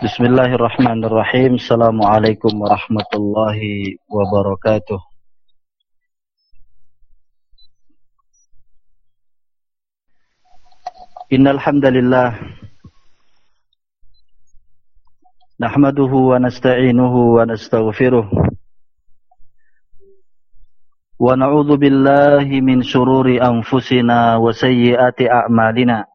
Bismillahirrahmanirrahim. Assalamualaikum warahmatullahi wabarakatuh. Innal hamdalillah nahmaduhu wa nasta'inuhu wa nastaghfiruh wa na'udzu billahi min shururi anfusina wa sayyiati a'malina.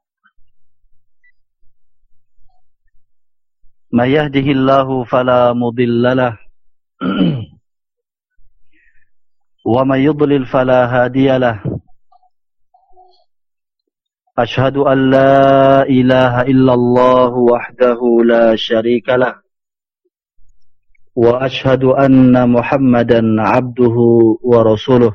ما يهده الله فلا مضل له وما يضلل فلا هادي له أشهد أن لا إله إلا الله وحده لا شريك له وأشهد أن محمدا عبده ورسوله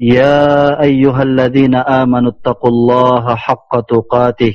يا أيها الذين آمنوا اتقوا الله حق تقاته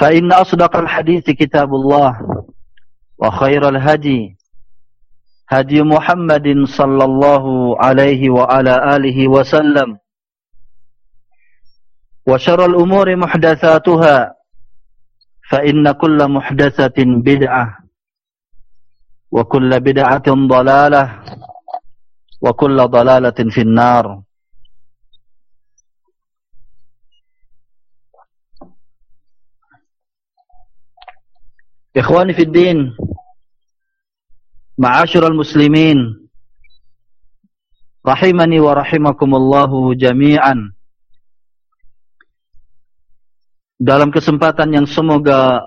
فإن أصدق الحديث كتاب الله وخير الهدي هدي محمد صلى الله عليه وعلى آله وسلم وشر الأمور محدثاتها فإن كل محدثة بدعة وكل بدعة ضلالة وكل ضلالة في النار Ikhwani fi din Ma'asyiral muslimin Rahimani wa rahimakumullahu jami'an. Dalam kesempatan yang semoga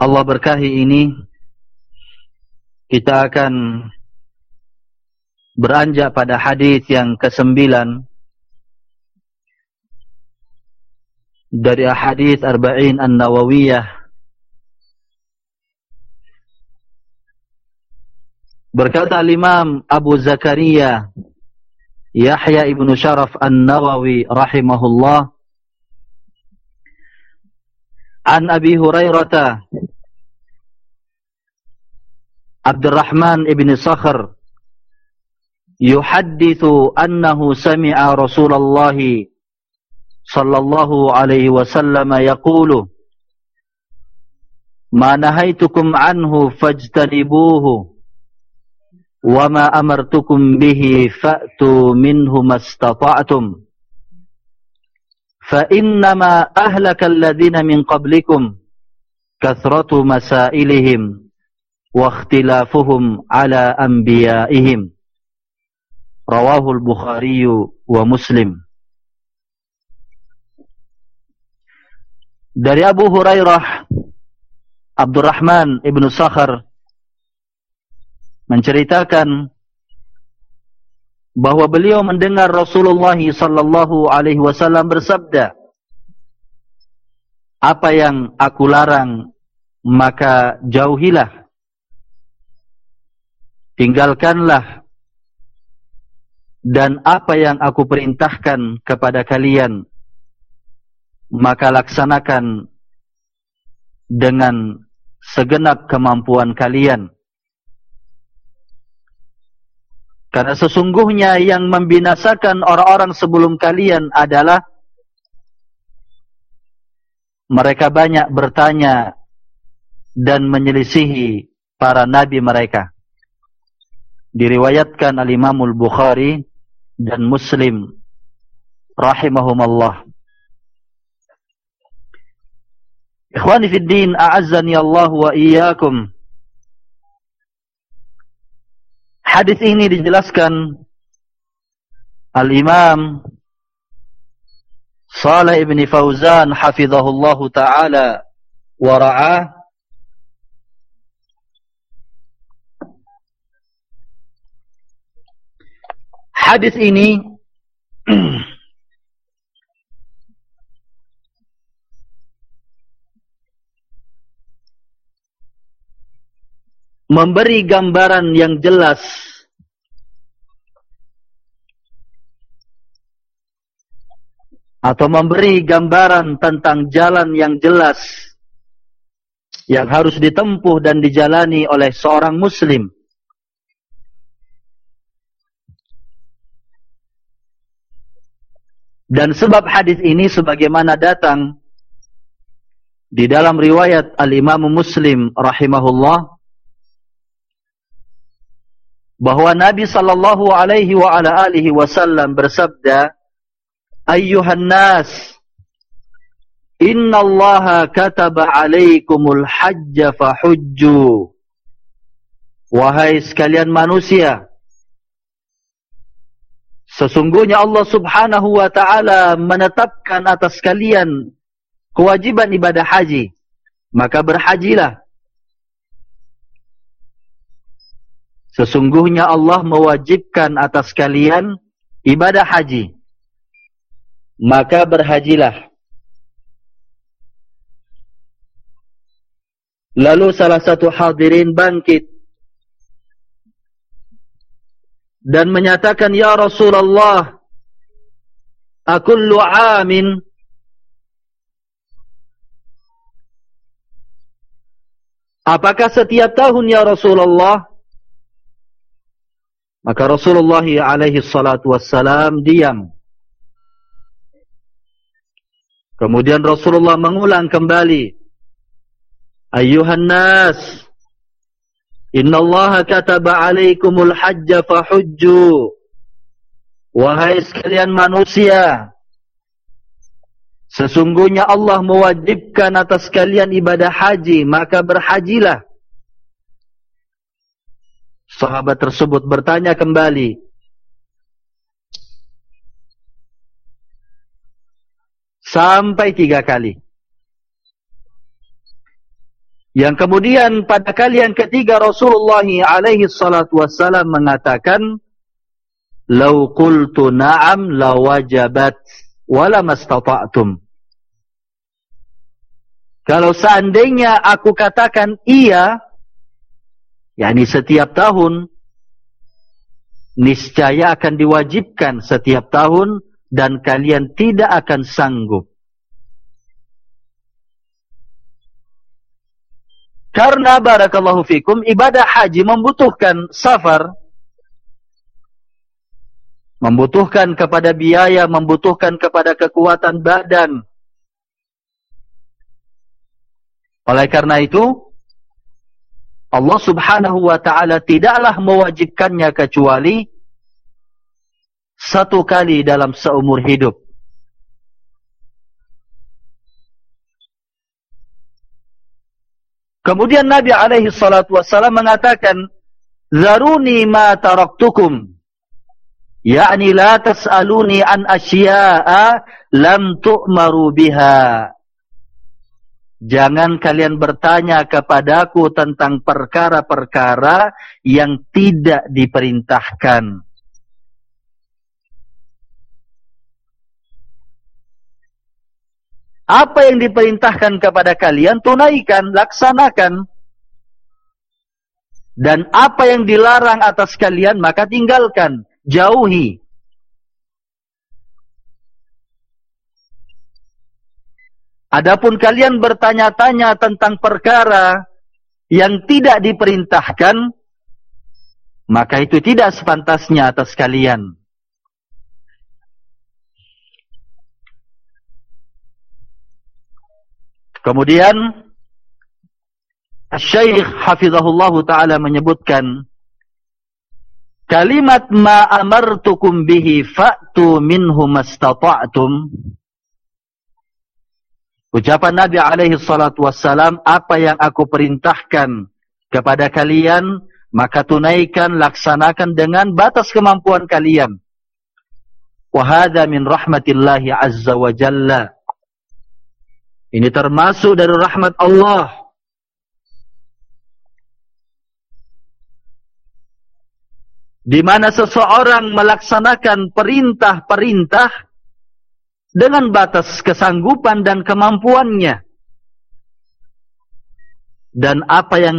Allah berkahi ini Kita akan Beranjak pada hadis yang kesembilan Dari hadis Arba'in An-Nawawiyah Berkata Imam Abu Zakaria Yahya ibnu Sharaf An-Nawawi rahimahullah An Abi Hurairah Abdurrahman ibn Sakhr yuhaddithu annahu sami'a Rasulullah sallallahu alaihi wasallam yaqulu Ma nahaitukum anhu fajtanibuhu وما أمرتكم به فأتوا منه ما استطعتم فإنما أهلك الذين من قبلكم كثرة مسائلهم واختلافهم على أنبيائهم رواه البخاري ومسلم dari Abu Hurairah Abdurrahman ibn Sakhar menceritakan bahwa beliau mendengar Rasulullah sallallahu alaihi wasallam bersabda Apa yang aku larang maka jauhilah. Tinggalkanlah. Dan apa yang aku perintahkan kepada kalian maka laksanakan dengan segenap kemampuan kalian Karena sesungguhnya yang membinasakan orang-orang sebelum kalian adalah mereka banyak bertanya dan menyelisihi para nabi mereka. Diriwayatkan al-Imamul Bukhari dan Muslim rahimahumallah. Ikhwani fi din, a'azzani Allah wa iyyakum. Hadis ini dijelaskan Al-Imam Salih ibn Fauzan hafizahullahu taala wa ra'ah Hadis ini memberi gambaran yang jelas. Atau memberi gambaran tentang jalan yang jelas yang harus ditempuh dan dijalani oleh seorang muslim. Dan sebab hadis ini sebagaimana datang di dalam riwayat al-Imam Muslim rahimahullah bahwa Nabi sallallahu alaihi wa ala alihi wasallam bersabda ayyuhan nas innallaha kataba alaikumul hajj fahujju. Wahai sekalian manusia sesungguhnya Allah subhanahu wa ta'ala menetapkan atas kalian kewajiban ibadah haji. Maka berhajilah Sesungguhnya Allah mewajibkan atas kalian ibadah haji. Maka berhajilah. Lalu salah satu hadirin bangkit. Dan menyatakan, Ya Rasulullah, Akullu amin. Apakah setiap tahun, Ya Rasulullah? Maka Rasulullah alaihi salatu wassalam diam. Kemudian Rasulullah mengulang kembali. Ayuhan nas. Inna Allah kataba alaikumul hajja fahujju. Wahai sekalian manusia. Sesungguhnya Allah mewajibkan atas kalian ibadah haji. Maka berhajilah. Sahabat tersebut bertanya kembali. Sampai tiga kali. Yang kemudian pada kali yang ketiga Rasulullah alaihi salatu wassalam mengatakan. Lau qultu na'am lawajabat wala mastata'tum. Kalau seandainya aku katakan iya, yakni setiap tahun niscaya akan diwajibkan setiap tahun dan kalian tidak akan sanggup. Karena barakallahu fikum ibadah haji membutuhkan safar membutuhkan kepada biaya membutuhkan kepada kekuatan badan. Oleh karena itu Allah subhanahu wa ta'ala tidaklah mewajibkannya kecuali satu kali dalam seumur hidup. Kemudian Nabi alaihi salatu wassalam mengatakan, Zaruni ma taraktukum. Ya'ni la tas'aluni an asya'a lam tu'maru biha. Jangan kalian bertanya kepadaku tentang perkara-perkara yang tidak diperintahkan. Apa yang diperintahkan kepada kalian, tunaikan, laksanakan. Dan apa yang dilarang atas kalian, maka tinggalkan, jauhi. Adapun kalian bertanya-tanya tentang perkara yang tidak diperintahkan, maka itu tidak sepantasnya atas kalian. Kemudian Syekh Hafizahullah taala menyebutkan kalimat ma amartukum bihi fa'tu minhu mastata'tum ucapan Nabi alaihi salatu wassalam apa yang aku perintahkan kepada kalian maka tunaikan laksanakan dengan batas kemampuan kalian. Wa hadha min rahmatillahi azza wa jalla. Ini termasuk dari rahmat Allah. Di mana seseorang melaksanakan perintah-perintah dengan batas kesanggupan dan kemampuannya. Dan apa yang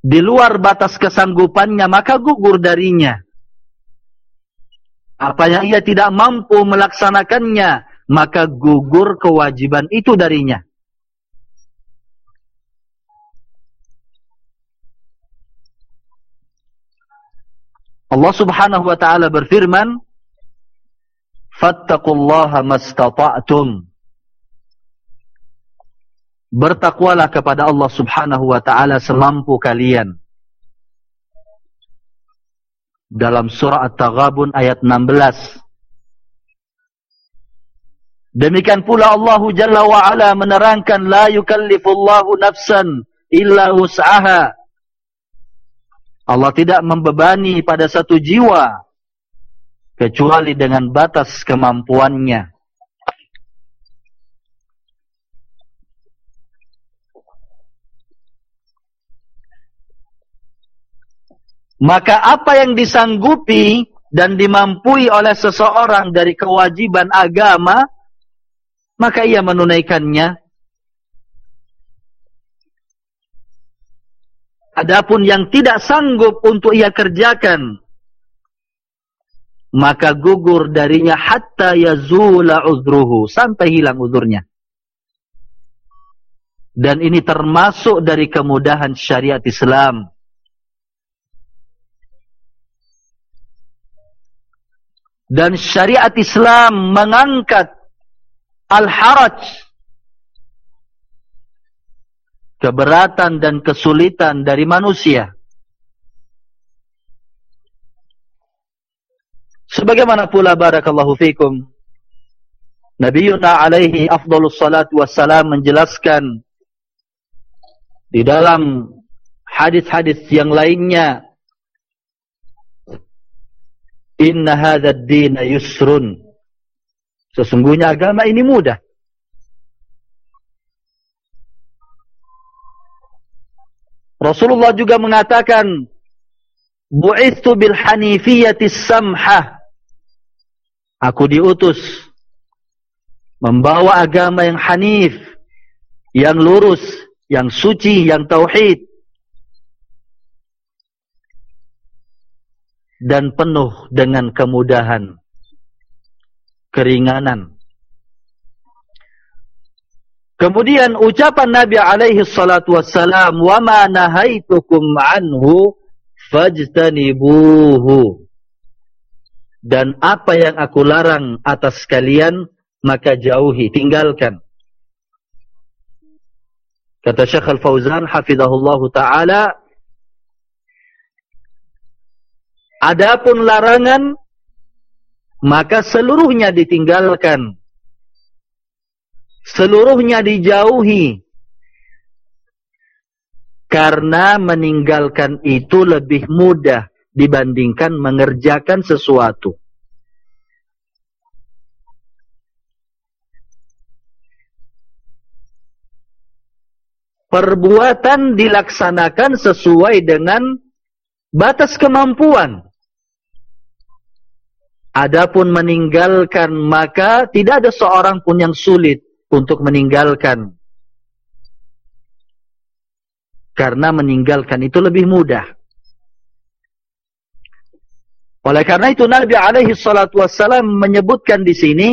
di luar batas kesanggupannya maka gugur darinya. Apa yang ia tidak mampu melaksanakannya maka gugur kewajiban itu darinya. Allah subhanahu wa ta'ala berfirman, Fattakullaha mastata'tum. Bertakwalah kepada Allah subhanahu wa ta'ala semampu kalian. Dalam surah At-Taghabun ayat 16. Demikian pula Allah Jalla wa'ala menerangkan, La yukallifullahu nafsan illa us'aha. Allah tidak membebani pada satu jiwa kecuali dengan batas kemampuannya. Maka apa yang disanggupi dan dimampui oleh seseorang dari kewajiban agama, maka ia menunaikannya Adapun yang tidak sanggup untuk ia kerjakan maka gugur darinya hatta yazula uzruhu sampai hilang uzurnya. Dan ini termasuk dari kemudahan syariat Islam. Dan syariat Islam mengangkat al-haraj keberatan dan kesulitan dari manusia. Sebagaimana pula barakallahu fikum Nabi Yuna alaihi afdalus salatu wassalam menjelaskan di dalam hadis-hadis yang lainnya Inna hadha ad-din yusrun. Sesungguhnya agama ini mudah. Rasulullah juga mengatakan Bu'ithu bil hanifiyatis samhah Aku diutus membawa agama yang hanif, yang lurus, yang suci, yang tauhid dan penuh dengan kemudahan, keringanan. Kemudian ucapan Nabi alaihi salatu wassalam, "Wa ma nahaitukum anhu fajtanibuhu." Dan apa yang aku larang atas kalian, maka jauhi, tinggalkan. Kata Syekh Al-Fauzan hafizahullah taala, adapun larangan maka seluruhnya ditinggalkan. Seluruhnya dijauhi. Karena meninggalkan itu lebih mudah dibandingkan mengerjakan sesuatu. Perbuatan dilaksanakan sesuai dengan batas kemampuan. Adapun meninggalkan maka tidak ada seorang pun yang sulit untuk meninggalkan. Karena meninggalkan itu lebih mudah. Oleh karena itu Nabi alaihi salatu wassalam menyebutkan di sini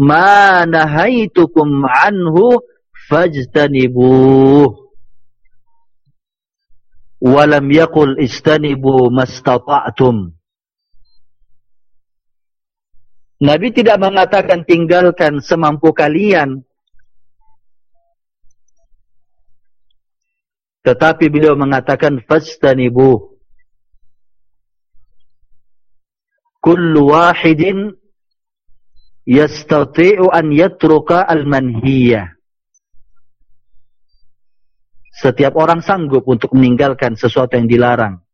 ma nahaitukum anhu fajtanibuh wa lam yaqul istanibu mastata'tum. Nabi tidak mengatakan tinggalkan semampu kalian. Tetapi beliau mengatakan fastanibu kullu wahidin yastati'u an yatruka al-manhiyah. Setiap orang sanggup untuk meninggalkan sesuatu yang dilarang.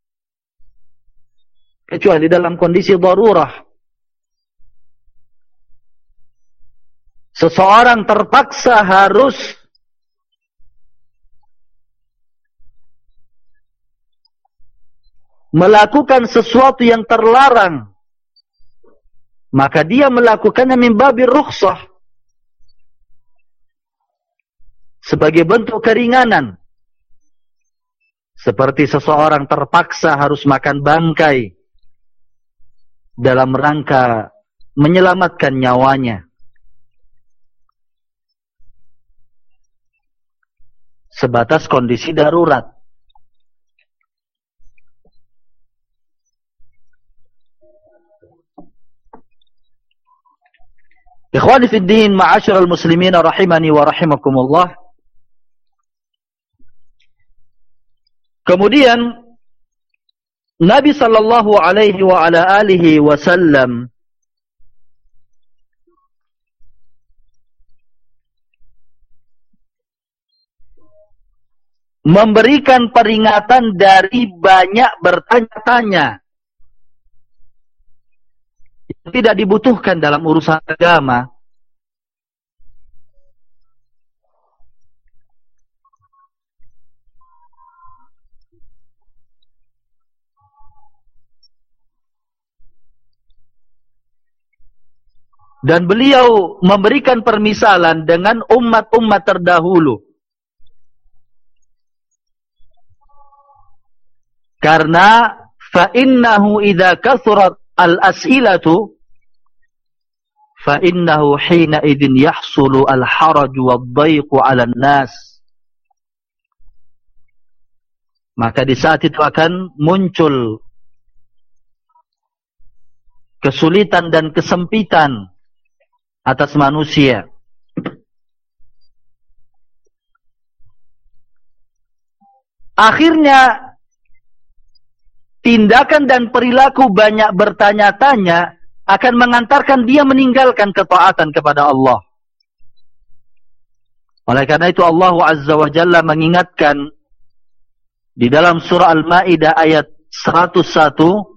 Kecuali dalam kondisi darurah. Seseorang terpaksa harus melakukan sesuatu yang terlarang maka dia melakukannya mimbabir rukhsah. Sebagai bentuk keringanan. Seperti seseorang terpaksa harus makan bangkai dalam rangka menyelamatkan nyawanya. Sebatas kondisi darurat Ikhwani fi din, ma'asyiral muslimin rahimani wa rahimakumullah. Kemudian Nabi sallallahu alaihi wa ala alihi wasallam memberikan peringatan dari banyak bertanya-tanya tidak dibutuhkan dalam urusan agama. Dan beliau memberikan permisalan dengan umat-umat terdahulu. Karena fa innahu idza kathurat fa innahu hina idin yahsulu al-haraj wad-dhayq 'ala an-nas maka di saat itu akan muncul kesulitan dan kesempitan atas manusia. Akhirnya tindakan dan perilaku banyak bertanya-tanya akan mengantarkan dia meninggalkan ketaatan kepada Allah. Oleh karena itu Allah Azza wa Jalla mengingatkan di dalam surah Al-Ma'idah ayat 101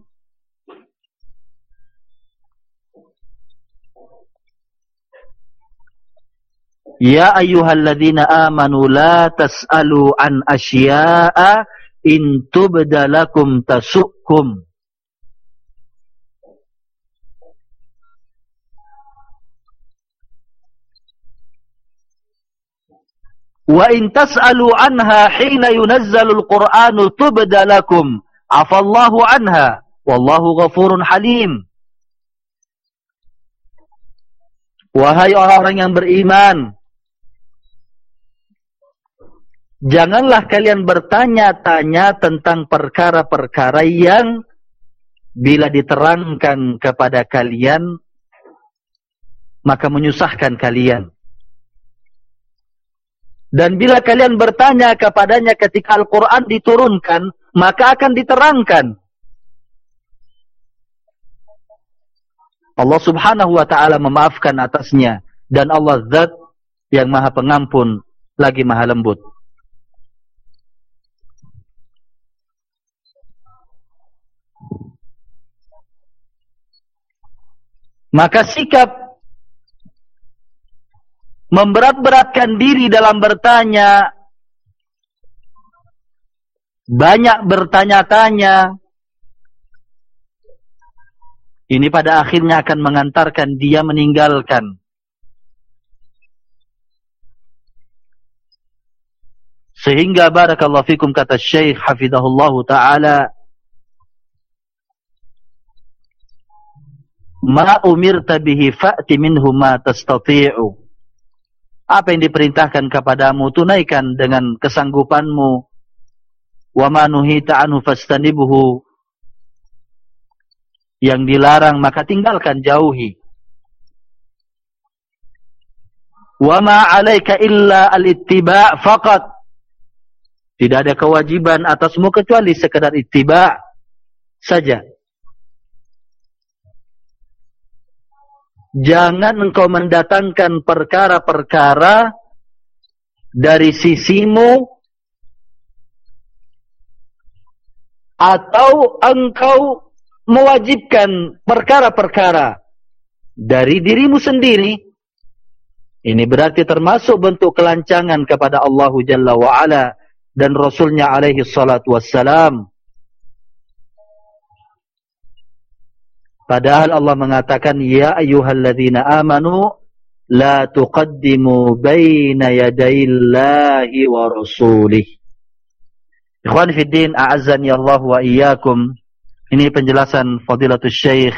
Ya ayyuhalladzina amanu la tas'alu an asya'a in tubdalakum tasukkum Wa in tas'alu anha hina yunazzalu al-Qur'anu tubda lakum afallahu anha wallahu ghafurun halim. Wahai orang-orang yang beriman Janganlah kalian bertanya-tanya tentang perkara-perkara yang bila diterangkan kepada kalian maka menyusahkan kalian. Dan bila kalian bertanya kepadanya ketika Al-Quran diturunkan, maka akan diterangkan. Allah subhanahu wa ta'ala memaafkan atasnya. Dan Allah zat yang maha pengampun, lagi maha lembut. Maka sikap memberat-beratkan diri dalam bertanya, banyak bertanya-tanya, ini pada akhirnya akan mengantarkan dia meninggalkan. Sehingga barakallahu fikum kata Syekh Hafizahullah Ta'ala, Ma umirta bihi fa'ti minhu ma tastati'u apa yang diperintahkan kepadamu? Tunaikan dengan kesanggupanmu. Wa manuhi ta'anu fastanibuhu. Yang dilarang maka tinggalkan jauhi. Wa ma 'alaika illa al-ittiba' faqat. Tidak ada kewajiban atasmu kecuali sekedar ittiba' saja jangan engkau mendatangkan perkara-perkara dari sisimu atau engkau mewajibkan perkara-perkara dari dirimu sendiri. Ini berarti termasuk bentuk kelancangan kepada Allah Jalla wa'ala dan Rasulnya alaihi salatu wassalam Padahal Allah mengatakan ya ayyuhalladzina amanu la tuqaddimu baina yadayillahi wa rasulih. Ikhwan fi din a'azzani Allah wa iyyakum. Ini penjelasan Fadilatul Syekh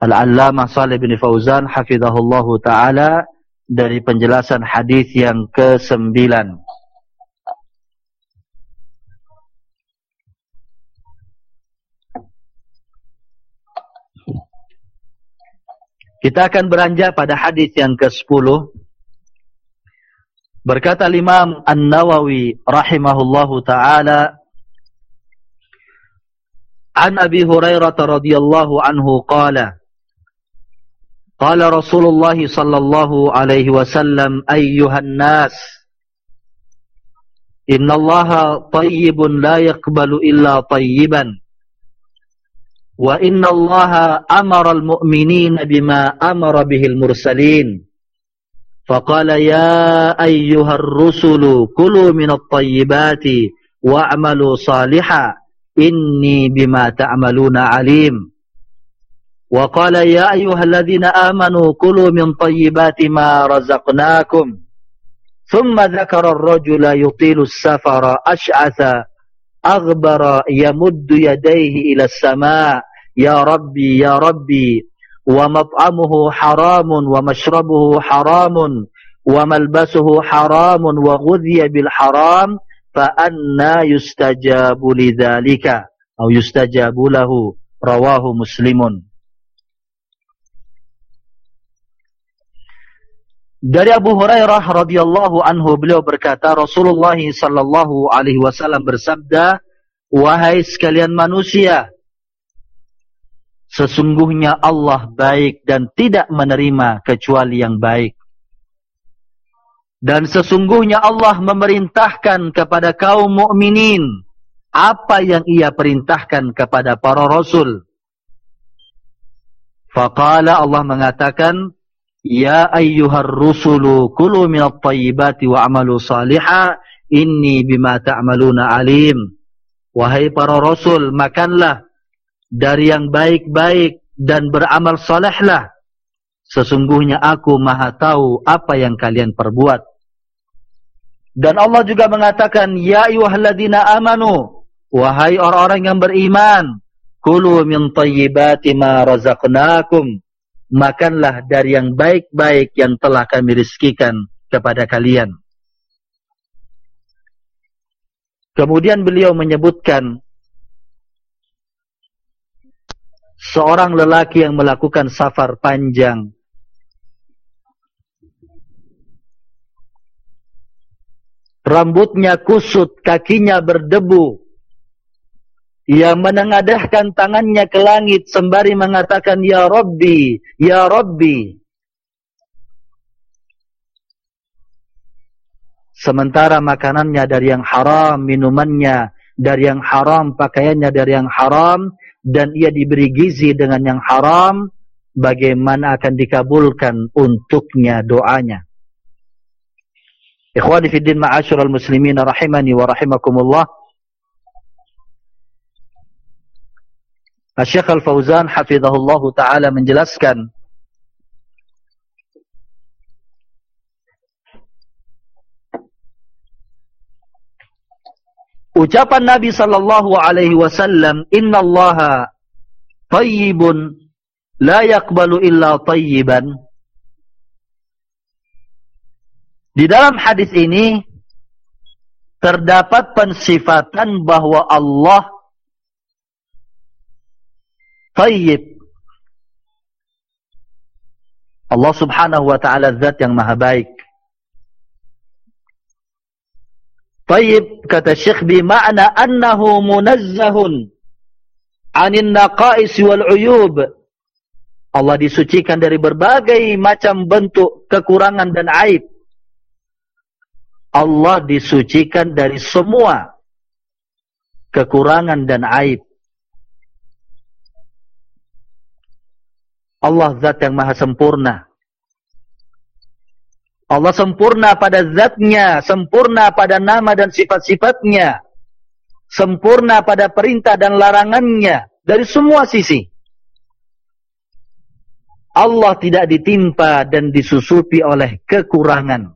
Al-Allamah Shalih bin Fauzan hafizahullahu taala dari penjelasan hadis yang ke-9. Kita akan beranjak pada hadis yang ke-10. Berkata Imam An-Nawawi rahimahullahu taala An Abi Hurairah radhiyallahu anhu qala Qala Rasulullah sallallahu alaihi wasallam ayyuhan nas Inna Allah tayyibun la yaqbalu illa tayyiban وإن الله أمر المؤمنين بما أمر به المرسلين. فقال يا أيها الرسل كلوا من الطيبات واعملوا صالحا إني بما تعملون عليم. وقال يا أيها الذين آمنوا كلوا من طيبات ما رزقناكم. ثم ذكر الرجل يطيل السفر أشعث أغبر يمد يديه إلى السماء. Ya Rabbi, Ya Rabbi, wa mat'amuhu haramun, wa mashrabuhu haramun, wa malbasuhu haramun, wa ghudhiya bil haram, fa anna yustajabu lidhalika, atau yustajabu lahu, rawahu muslimun. Dari Abu Hurairah radhiyallahu anhu beliau berkata Rasulullah sallallahu alaihi wasallam bersabda wahai sekalian manusia Sesungguhnya Allah baik dan tidak menerima kecuali yang baik. Dan sesungguhnya Allah memerintahkan kepada kaum mukminin apa yang ia perintahkan kepada para rasul. Faqala Allah mengatakan, Ya ayyuhar rusulu kulu minat tayyibati wa amalu saliha inni bima ta'maluna alim. Wahai para rasul, makanlah dari yang baik-baik dan beramal salehlah. Sesungguhnya aku maha tahu apa yang kalian perbuat. Dan Allah juga mengatakan, Ya ayuhalladina amanu, wahai orang-orang yang beriman, Kulu min tayyibati ma razaqnakum, makanlah dari yang baik-baik yang telah kami rizkikan kepada kalian. Kemudian beliau menyebutkan seorang lelaki yang melakukan safar panjang. Rambutnya kusut kakinya berdebu. Yang menengadahkan tangannya ke langit sembari mengatakan ya rabbi ya rabbi. Sementara makanannya dari yang haram minumannya dari yang haram pakaiannya dari yang haram dan ia diberi gizi dengan yang haram, bagaimana akan dikabulkan untuknya doanya. Ikhwani fi din ma'asyiral muslimin rahimani wa rahimakumullah. Syekh Al-Fauzan hafizahullahu taala menjelaskan ucapan Nabi sallallahu alaihi wasallam innallaha tayyibun la yaqbalu illa tayyiban. Di dalam hadis ini terdapat pensifatan bahwa Allah tayyib. Allah subhanahu wa ta'ala zat yang maha baik Taib kata Syekh bermakna annahu munazzahun anin naqais wal uyub Allah disucikan dari berbagai macam bentuk kekurangan dan aib. Allah disucikan dari semua kekurangan dan aib. Allah zat yang maha sempurna. Allah sempurna pada zatnya, sempurna pada nama dan sifat-sifatnya. Sempurna pada perintah dan larangannya. Dari semua sisi. Allah tidak ditimpa dan disusupi oleh kekurangan.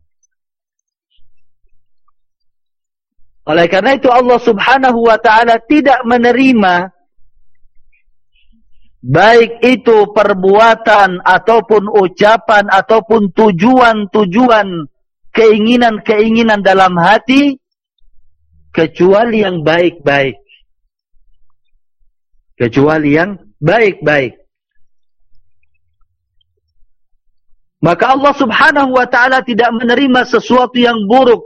Oleh karena itu Allah subhanahu wa ta'ala tidak menerima baik itu perbuatan ataupun ucapan ataupun tujuan-tujuan keinginan-keinginan dalam hati kecuali yang baik-baik. Kecuali yang baik-baik. Maka Allah subhanahu wa ta'ala tidak menerima sesuatu yang buruk.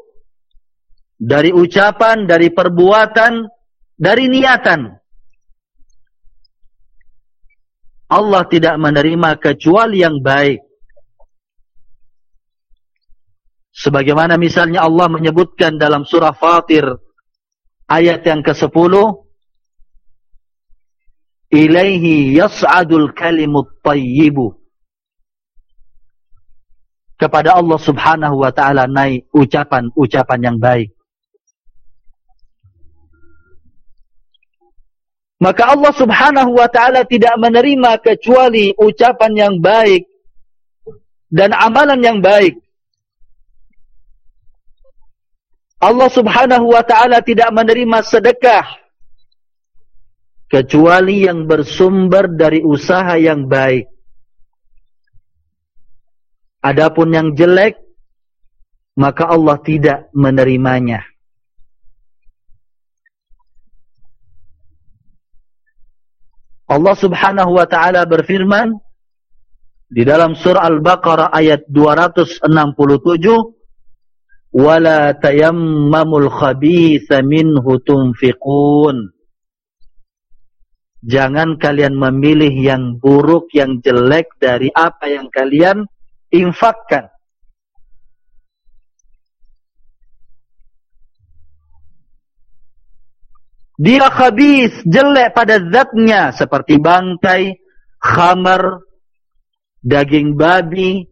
Dari ucapan, dari perbuatan, dari niatan. Allah tidak menerima kecuali yang baik. Sebagaimana misalnya Allah menyebutkan dalam surah Fatir ayat yang ke-10 Ilaihi yas'adul kalimut tayyibu kepada Allah subhanahu wa ta'ala naik ucapan-ucapan yang baik. Maka Allah subhanahu wa ta'ala tidak menerima kecuali ucapan yang baik dan amalan yang baik. Allah subhanahu wa ta'ala tidak menerima sedekah kecuali yang bersumber dari usaha yang baik. Adapun yang jelek, maka Allah tidak menerimanya. Allah subhanahu wa ta'ala berfirman di dalam surah Al-Baqarah ayat 267 wala tayammamul الْخَبِيثَ minhu tunfiqun Jangan kalian memilih yang buruk, yang jelek dari apa yang kalian infakkan. Dia khabis, jelek pada zatnya seperti bangkai, khamar, daging babi,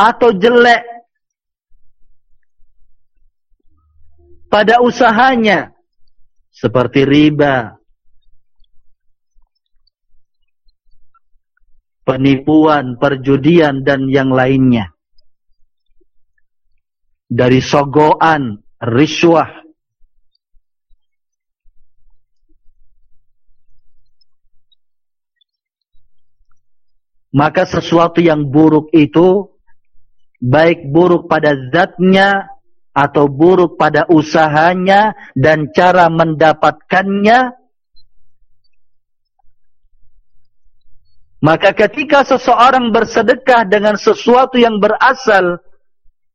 atau jelek pada usahanya seperti riba, penipuan, perjudian dan yang lainnya. Dari sogoan, riswah. Maka sesuatu yang buruk itu, baik buruk pada zatnya, atau buruk pada usahanya, dan cara mendapatkannya, Maka ketika seseorang bersedekah dengan sesuatu yang berasal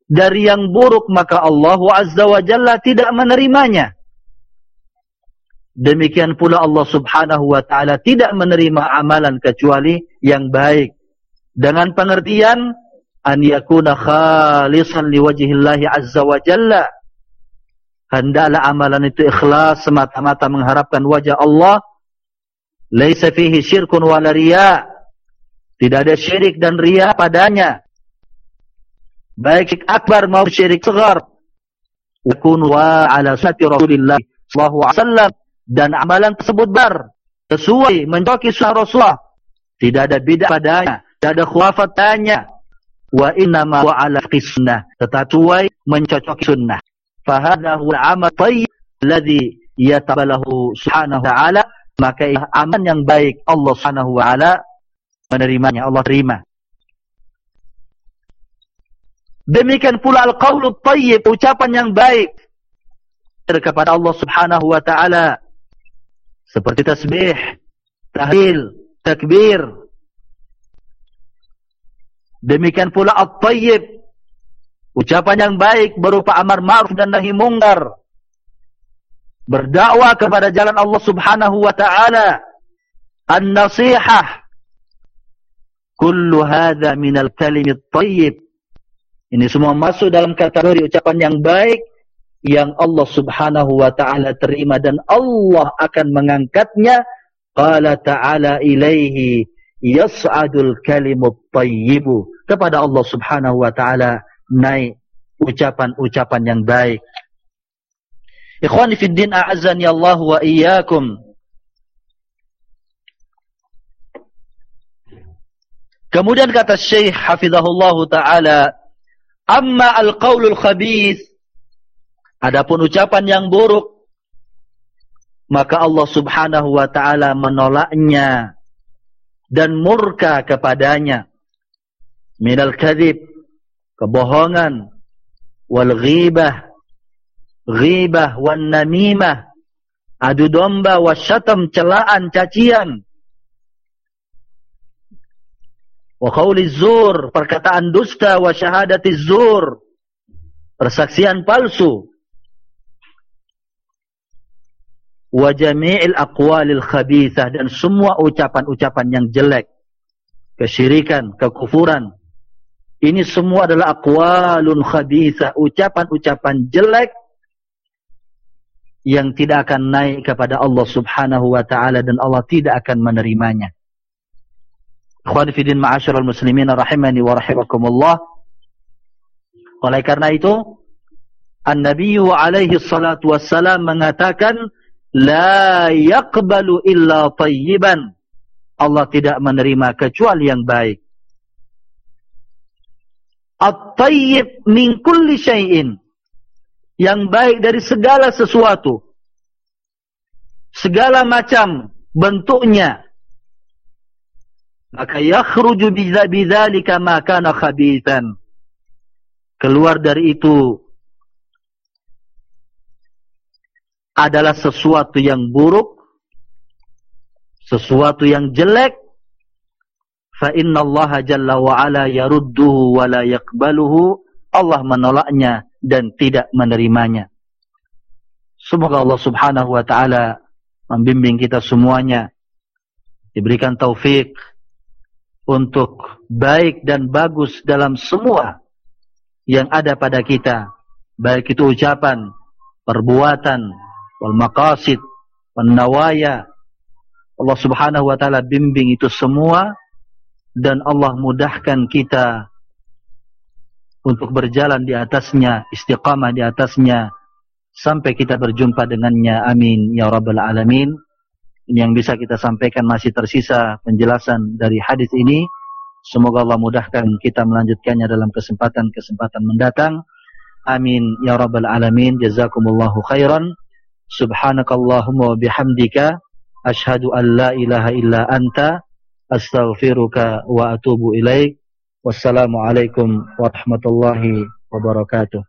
dari yang buruk, maka Allah Azza wa Jalla tidak menerimanya. Demikian pula Allah subhanahu wa ta'ala tidak menerima amalan kecuali yang baik. Dengan pengertian, an yakuna khalisan liwajihillahi azza wa jalla. Hendaklah amalan itu ikhlas semata-mata mengharapkan wajah Allah. Laisa fihi syirkun wala riya' Tidak ada syirik dan ria padanya. Baik syirik akbar maupun syirik segar. Yakun wa ala sati Rasulillah sallallahu alaihi wasallam dan amalan tersebut bar sesuai mencoki sunnah Rasulullah. Tidak ada bidah padanya, tidak ada khurafat padanya. Wa inna ma wa ala qisnah tetapi mencocoki sunnah. Fa hadha huwa amal tayyib alladhi yatabalahu subhanahu wa ta'ala maka aman yang baik Allah subhanahu wa ta'ala menerimanya Allah terima demikian pula al-qawlu tayyib ucapan yang baik kepada Allah subhanahu wa ta'ala seperti tasbih tahlil takbir. Demikian pula al-tayyib ucapan yang baik berupa amar ma'ruf dan nahi mungkar. Berdakwah kepada jalan Allah subhanahu wa ta'ala. An-nasihah. Kullu hadha minal kalimit tayyib. Ini semua masuk dalam kategori ucapan yang baik yang Allah Subhanahu wa taala terima dan Allah akan mengangkatnya. Qala ta'ala ilaihi yas'adul kalimut tayyibu. Kepada Allah Subhanahu wa taala naik ucapan-ucapan yang baik. Ikhwani fi din a'azzani Allah wa iyyakum. Kemudian kata Syekh hafizahullah taala, "Amma al-qaulul khabith" Adapun ucapan yang buruk maka Allah Subhanahu wa taala menolaknya dan murka kepadanya. Minal kadhib, kebohongan, wal ghibah, ghibah wan namimah, adu domba wasyatam celaan cacian. Wa qawli zur, perkataan dusta wa syahadati zur, persaksian palsu. Wa jami'il aqwalil khabithah dan semua ucapan-ucapan yang jelek, kesyirikan, kekufuran. Ini semua adalah aqwalun khabithah, ucapan-ucapan jelek yang tidak akan naik kepada Allah Subhanahu wa taala dan Allah tidak akan menerimanya. Ikhwan fillah ma'asyiral muslimin rahimani wa rahimakumullah. Oleh karena itu, An-Nabi alaihi salatu wassalam mengatakan la yaqbalu illa tayyiban. Allah tidak menerima kecuali yang baik. At-tayyib min kulli syai'in. Yang baik dari segala sesuatu. Segala macam bentuknya, maka yakhruju bidzalika ma kana khabithan keluar dari itu adalah sesuatu yang buruk sesuatu yang jelek fa inna Allah jalla wa ala yarudduhu wa la yaqbaluhu. Allah menolaknya dan tidak menerimanya. Semoga Allah subhanahu wa taala membimbing kita semuanya diberikan taufik untuk baik dan bagus dalam semua yang ada pada kita baik itu ucapan perbuatan wal maqasid wan nawaya Allah Subhanahu wa taala bimbing itu semua dan Allah mudahkan kita untuk berjalan di atasnya istiqamah di atasnya sampai kita berjumpa dengannya amin ya rabbal alamin ini yang bisa kita sampaikan masih tersisa penjelasan dari hadis ini. Semoga Allah mudahkan kita melanjutkannya dalam kesempatan-kesempatan mendatang. Amin ya rabbal alamin. Jazakumullahu khairan. Subhanakallahumma bihamdika asyhadu an la ilaha illa anta astaghfiruka wa atubu ilaik. Wassalamualaikum warahmatullahi wabarakatuh.